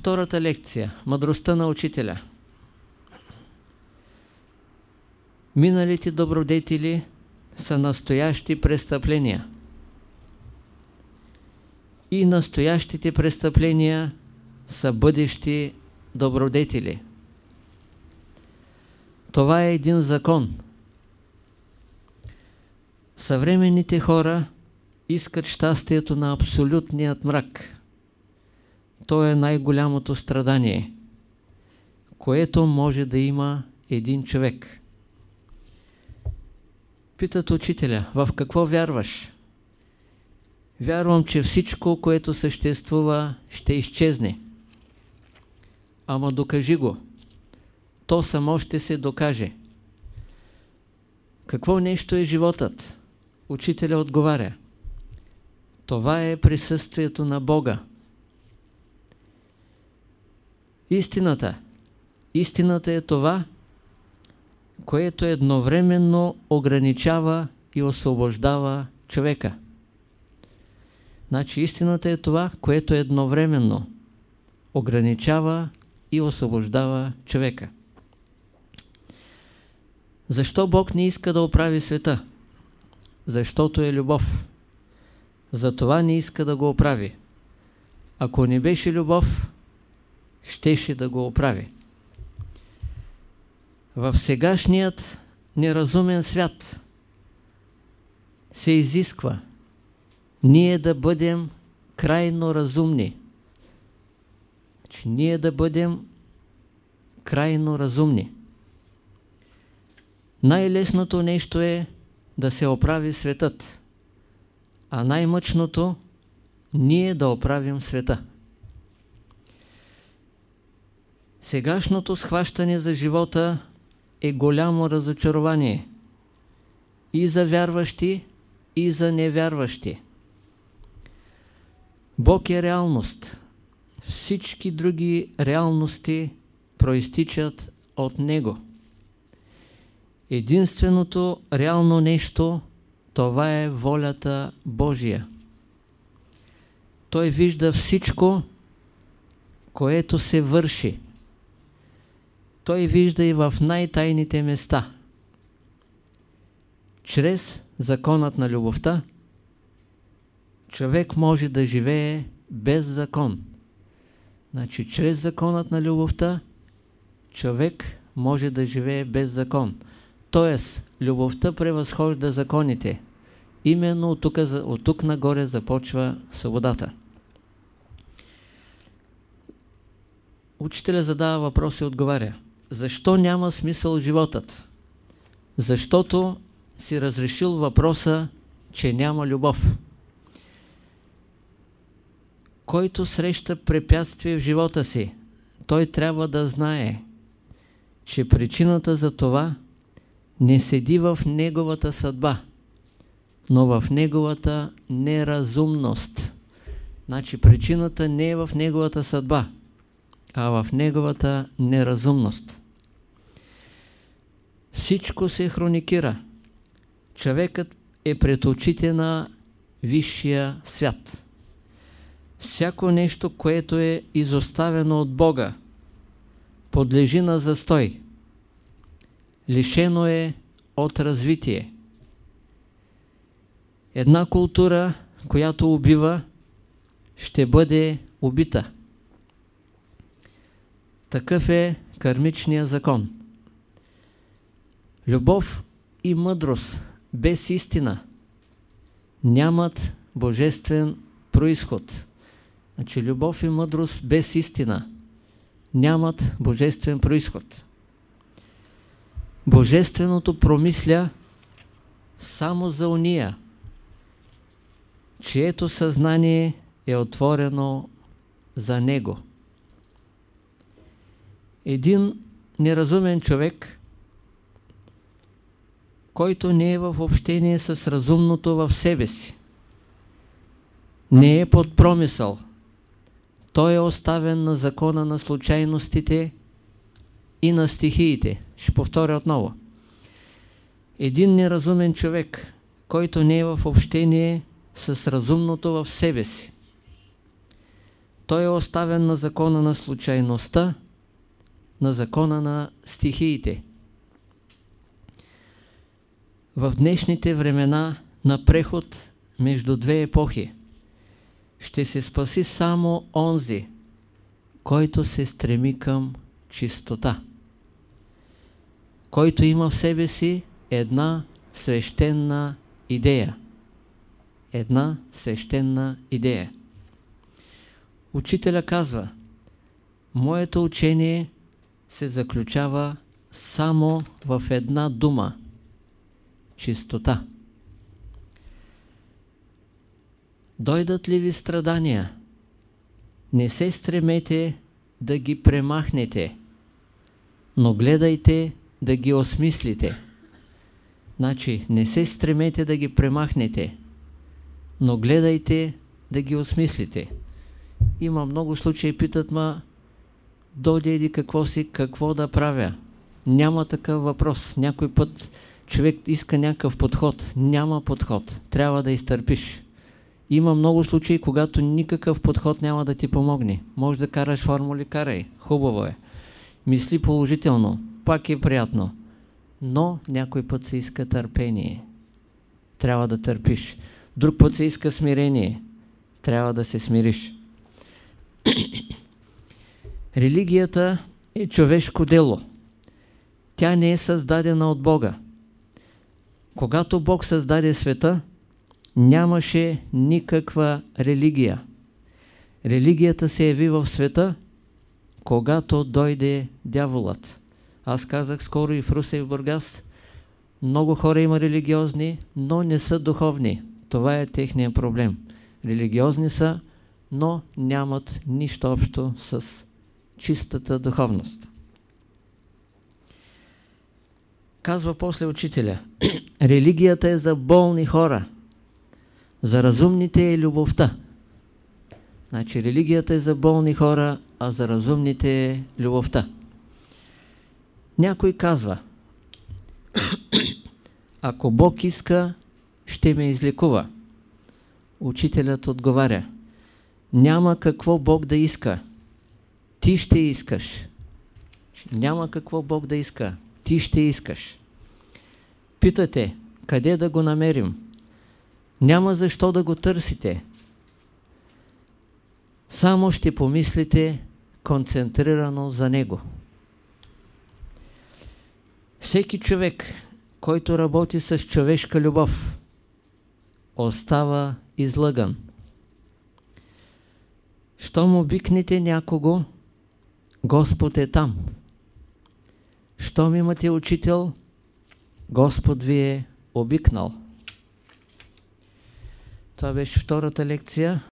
втората лекция – Мъдростта на учителя. Миналите добродетели са настоящи престъпления. И настоящите престъпления са бъдещи добродетели. Това е един закон. Съвременните хора искат щастието на абсолютният мрак. То е най-голямото страдание, което може да има един човек. Питат учителя, в какво вярваш? Вярвам, че всичко, което съществува, ще изчезне. Ама докажи го. То само ще се докаже. Какво нещо е животът? Учителя отговаря. Това е присъствието на Бога. Истината. Истината е това, което едновременно ограничава и освобождава човека. Значи истината е това, което едновременно ограничава и освобождава човека. Защо Бог не иска да оправи света? Защото е любов. Затова не иска да го оправи. Ако не беше любов, щеше да го оправи. В сегашният неразумен свят се изисква ние да бъдем крайно разумни. Че ние да бъдем крайно разумни. Най-лесното нещо е да се оправи светът, а най-мъчното ние да оправим света. Сегашното схващане за живота е голямо разочарование и за вярващи, и за невярващи. Бог е реалност. Всички други реалности проистичат от Него. Единственото реално нещо, това е волята Божия. Той вижда всичко, което се върши той вижда и в най-тайните места. Чрез законът на любовта, човек може да живее без закон. Значи, чрез законът на любовта, човек може да живее без закон. Тоест, любовта превъзхожда законите. Именно от тук, от тук нагоре започва свободата. Учителя задава въпрос и отговаря. Защо няма смисъл животът? Защото си разрешил въпроса, че няма любов. Който среща препятствие в живота си, той трябва да знае, че причината за това не седи в неговата съдба, но в неговата неразумност. Значи причината не е в неговата съдба, а в неговата неразумност. Всичко се хроникира. Човекът е пред очите на висшия свят. Всяко нещо, което е изоставено от Бога, подлежи на застой. Лишено е от развитие. Една култура, която убива, ще бъде убита. Такъв е кармичният закон. Любов и мъдрост без истина нямат божествен происход. Значи любов и мъдрост без истина нямат божествен происход. Божественото промисля само за уния, чието съзнание е отворено за него. Един неразумен човек – който не е в общение с разумното в себе си. Не е под промисъл. Той е оставен на закона на случайностите и на стихиите. Ще повторя отново. Един неразумен човек, който не е в общение с разумното в себе си. той е оставен на закона на случайността, на закона на стихиите. В днешните времена на преход между две епохи ще се спаси само онзи, който се стреми към чистота, който има в себе си една свещена идея. Една свещена идея. Учителя казва, моето учение се заключава само в една дума – чистота. Дойдат ли ви страдания, не се стремете да ги премахнете, но гледайте да ги осмислите. Значи, не се стремете да ги премахнете, но гледайте да ги осмислите. Има много случаи, питат ма, дойде иди какво си, какво да правя. Няма такъв въпрос. Някой път човек иска някакъв подход. Няма подход. Трябва да изтърпиш. Има много случаи, когато никакъв подход няма да ти помогне. Може да караш формули, карай. Хубаво е. Мисли положително. Пак е приятно. Но някой път се иска търпение. Трябва да търпиш. Друг път се иска смирение. Трябва да се смириш. Религията е човешко дело. Тя не е създадена от Бога. Когато Бог създаде света, нямаше никаква религия. Религията се яви в света, когато дойде дяволът. Аз казах скоро и в Русе и в Бургас, много хора има религиозни, но не са духовни. Това е техният проблем. Религиозни са, но нямат нищо общо с чистата духовност. Казва после учителя, религията е за болни хора, за разумните е любовта. Значи религията е за болни хора, а за разумните е любовта. Някой казва, ако Бог иска, ще ме излекува. Учителят отговаря, няма какво Бог да иска. Ти ще искаш. Няма какво Бог да иска. Ти ще искаш. Питате, къде да го намерим? Няма защо да го търсите. Само ще помислите концентрирано за него. Всеки човек, който работи с човешка любов, остава излъган. Щом обикнете някого, Господ е там. Щом имате учител, Господ ви е обикнал. Това беше втората лекция.